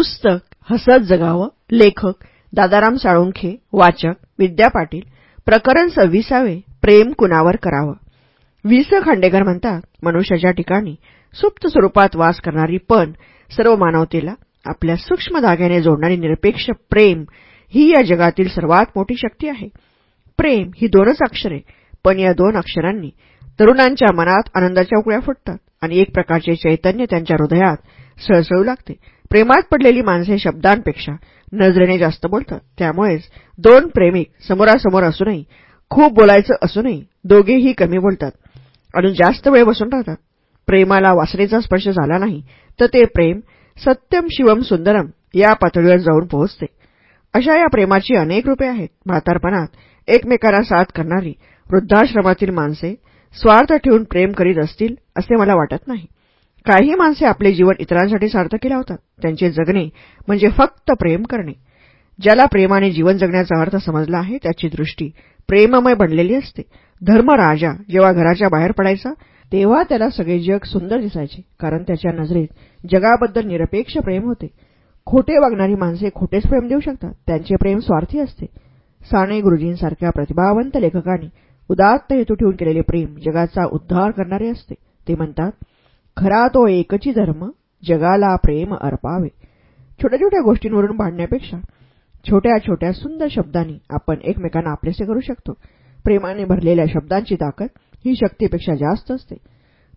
पुस्तक हसत जगावं लेखक दादाराम साळुंखे वाचक विद्या पाटील प्रकरण सव्वीसावे प्रेम कुणावर करावं? वि स खांडेकर म्हणतात मनुष्याच्या ठिकाणी सुप्त स्वरूपात वास करणारी पण सर्व मानवतेला आपल्या सूक्ष्म धाग्याने जोडणारी निरपेक्ष प्रेम ही या जगातील सर्वात मोठी शक्ती आहे. प्रेम ही दोनच अक्षरे पण या दोन अक्षरांनी तरुणांच्या मनात आनंदाच्या उकळ्या फुटतात आणि एक प्रकारचे चैतन्य त्यांच्या हृदयात सळसळू लागते. प्रेमात पडलेली माणसे शब्दांपेक्षा नजरेने जास्त बोलतात. त्यामुळेच दोन प्रेमिक समोरासमोर असूनही खूप बोलायचं असूनही दोघेही कमी बोलतात आणि जास्त वेळ बसून राहतात. प्रेमाला वासनेचा स्पर्श झाला नाही तर ते प्रेम सत्यम शिवम सुंदरम या पातळीवर जाऊन पोहोचते. अशा या प्रेमाची अनेक रूपे आहेत. म्हातारपणात एकमेकांना साथ करणारी वृद्धाश्रमातील माणसे स्वार्थ ठेवून प्रेम करीत असतील असे मला वाटत नाही. काही माणसे आपले जीवन इतरांसाठी सार्थकी लावतात त्यांचे जगणे म्हणजे फक्त प्रेम करणे. ज्याला प्रेमाने जीवन जगण्याचा अर्थ समजला आहे त्याची दृष्टी प्रेममय बनलेली असते. धर्मराजा जेव्हा घराच्या बाहेर पडायचा तेव्हा त्याला सगळे जग सुंदर दिसायचे कारण त्याच्या नजरेत जगाबद्दल निरपेक्ष प्रेम होते. खोटे वागणारी माणसे खोटेच प्रेम देऊ शकतात. त्यांचे प्रेम स्वार्थी असते. साने गुरुजींसारख्या प्रतिभावंत लेखकांनी उदात्त हेतू ठेवून केलेले प्रेम जगाचा उद्धार करणारे असते. ते म्हणतात खरा तो एकची धर्म जगाला प्रेम अर्पावे. छोट्या छोट्या गोष्टींवरून भांडण्यापेक्षा छोट्या छोट्या सुंदर शब्दांनी आपण एकमेकांना आपलेसे करू शकतो. प्रेमाने भरलेल्या शब्दांची ताकद ही शक्तीपेक्षा जास्त असते.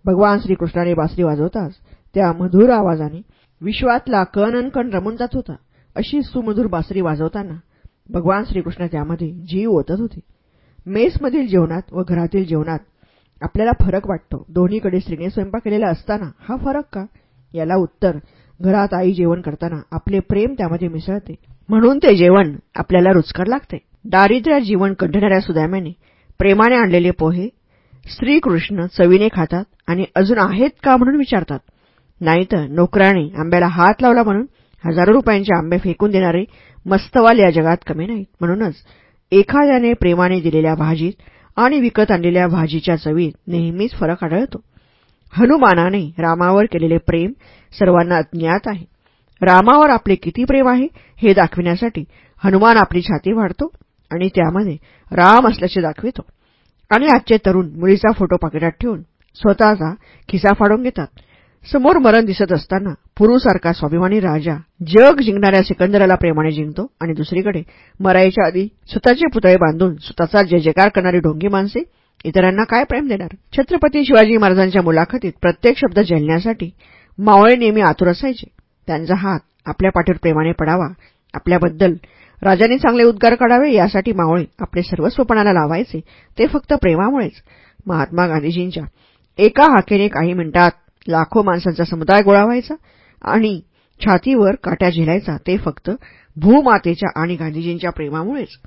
भगवान श्रीकृष्णाने बासरी वाजवताच त्या मधुर आवाजाने विश्वातला कण रमून जात होता. अशी सुमधुर बासरी वाजवताना भगवान श्रीकृष्ण त्यामध्ये जीव ओतत होते. मेसमधील जेवणात व घरातील जेवणात आपल्याला फरक वाटतो. दोन्हीकडे स्त्रीने स्वयंपाक केलेला असताना हा फरक का? याला उत्तर घरात आई जेवण करताना आपले प्रेम त्यामध्ये मिसळते. म्हणून ते जेवण आपल्याला रुचकर लागते. दारिद्र्यात जीवन कंठणाऱ्या सुदाम्याने प्रेमाने आणलेले पोहे श्रीकृष्ण चवीने खातात आणि अजून आहेत का म्हणून विचारतात. नाहीतर नोकराने आंब्याला हात लावला म्हणून हजारो रुपयांचे आंबे फेकून देणारे मस्तवाल या जगात कमी नाहीत. म्हणूनच एखाद्याने प्रेमाने दिलेल्या भाजीत आणि विकत आणलेल्या भाजीच्या चवीत नेहमीच फरक आढळतो. हनुमानाने रामावर केलेले प्रेम सर्वांना ज्ञात आहे. रामावर आपले किती प्रेम आहे हे दाखविण्यासाठी हनुमान आपली छाती वाढतो आणि त्यामध्ये राम असल्याचे दाखवितो. आणि आजचे तरुण मुलीचा फोटो पाकिटात ठेवून स्वतःचा खिसा फाडून घेतात. समोर मरण दिसत असताना पुरुसारखा स्वाभिमानी राजा जग जिंकणाऱ्या सिकंदराला प्रेमाने जिंकतो आणि दुसरीकडे मरायच्या आधी स्वतःचे पुतळे बांधून स्वतःचा जय जयकार करणारी ढोंगी माणसे इतरांना काय प्रेम देणार? छत्रपती शिवाजी महाराजांच्या मुलाखतीत प्रत्येक शब्द झेलण्यासाठी मावळे नेहमी आतुर असायचे. त्यांचा हात आपल्या पाठीवर प्रेमाने पडावा आपल्याबद्दल राजांनी चांगले उद्गार काढावे यासाठी मावळे आपले सर्वस्वपणाला लावायचे ते फक्त प्रेमामुळेच. महात्मा गांधीजींच्या एका हाकेने काही मिनिटात लाखो माणसांचा समुदाय गोळा व्हायचा आणि छातीवर काट्या झेलायचा. ते फक्त भूमातेच्या आणि गांधीजींच्या प्रेमामुळेच.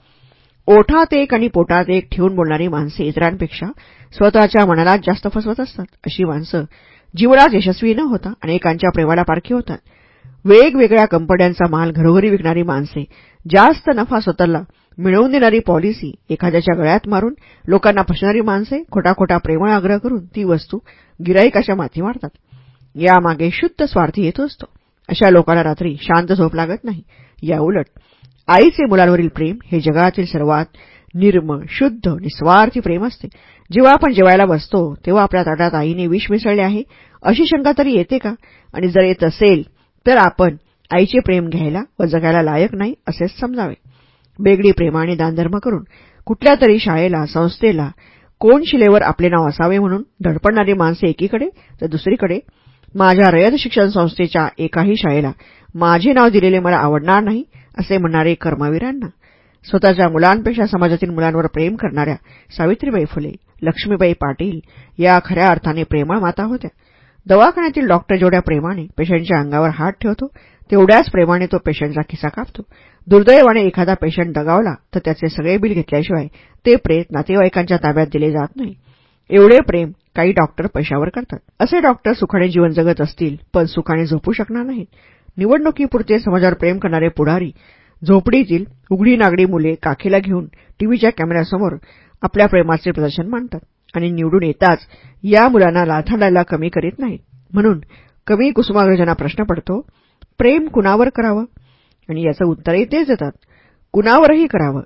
ओठात एक आणि पोटात एक ठेवून बोलणारी माणसे इतरांपेक्षा स्वतःच्या मनालाच जास्त फसवत असतात. अशी माणसं जीवनात यशस्वी न होता अनेकांच्या प्रेमाला पारखी होतात. वेगवेगळ्या कंपन्यांचा माल घरोघरी विकणारी माणसे जास्त नफा स्वतःला मिळवून देणारी पॉलिसी एखाद्याच्या गळ्यात मारून लोकांना फसणारी माणसे खोटा खोटा प्रेमळ आग्रह करून ती वस्तू गिराईकाच्या माथी मारतात. यामागे शुद्ध स्वार्थी येतो असतो. अशा लोकांना रात्री शांत झोप लागत नाही. याउलट आईचे मुलांवरील प्रेम हे जगातील सर्वात निर्मळ शुद्ध निस्वार्थी प्रेम असते. जेव्हा आपण जेवायला बसतो तेव्हा आपल्या ताटात आईने विष मिसळले आहे. अशी शंका तरी येते का? आणि जर येत असेल तर आपण आईचे प्रेम घ्यायला व जगायला लायक नाही असेच समजावे. वेगळी प्रेमाने दानधर्म करून. कुठल्या तरी शाळेला संस्थेला कोण शिलेवर आपले नाव असावे म्हणून धडपडणारी माणसे एकीकडे तर दुसरीकडे. माझ्या रयत शिक्षण संस्थेच्या एकाही शाळेला माझे नाव दिलेले मला आवडणार नाही असे म्हणणारे कर्मवीरांना. स्वतःच्या मुलांपेक्षा समाजातील मुलांवर प्रेम करणाऱ्या सावित्रीबाई फुले लक्ष्मीबाई पाटील या खऱ्या अर्थाने प्रेमळ माता होत्या. दवाखान्यातील डॉक्टर जेवढ्या प्रेमाने पेशंटच्या अंगावर हात ठेवतो तेवढ्याच प्रेमाने तो पेशंटचा खिसा कापतो. दुर्दैवाने एखादा पेशंट दगावला तर त्याचे सगळे बिल घेतल्याशिवाय ते प्रेत नातेवाईकांच्या ताब्यात दिले जात नाही. एवढे प्रेम काही डॉक्टर पैशावर करतात. असे डॉक्टर सुखाने जीवन जगत असतील पण सुखाने झोपू शकणार नाहीत. निवडणुकीपुरते समाजावर प्रेम करणारे पुढारी झोपडीतील उघडी नागडी मुले काखेला घेऊन टीव्हीच्या कॅमेऱ्यासमोर आपल्या प्रेमाचे प्रदर्शन मांडतात. आणि निवडून येताच या मुलांना लाथाडायला कमी करीत नाहीत. म्हणून कमी कुसुमाग्रजांना प्रश्न पडतो प्रेम कुणावर करावं? आणि याचं उत्तरही तेच देतात कुणावरही करावं?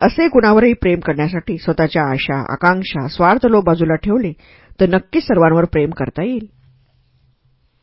असे कुणावरही प्रेम करण्यासाठी स्वतःच्या आशा आकांक्षा स्वार्थ लोभ बाजूला ठेवले तर नक्कीच सर्वांवर प्रेम करता येईल.